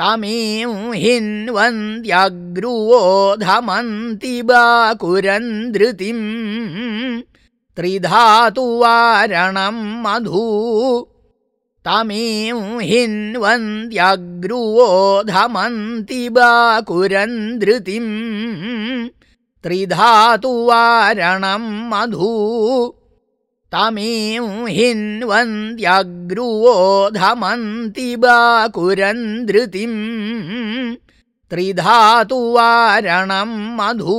तमीं हिन्वन्त्यग्रुवोधमन्ति बाकुरन्दृतिम्। त्रिधातुवारणम् मधु। तमीं हिन्वन्त्यग्रुवोधमन्ति बाकुरन्दृतिम्। त्रिधातुवारणम् मधु तमीं हिन्वन्त्यग्रुवोधमन्ति बाकुरन्दृतिम् त्रिधातुवारणम् मधु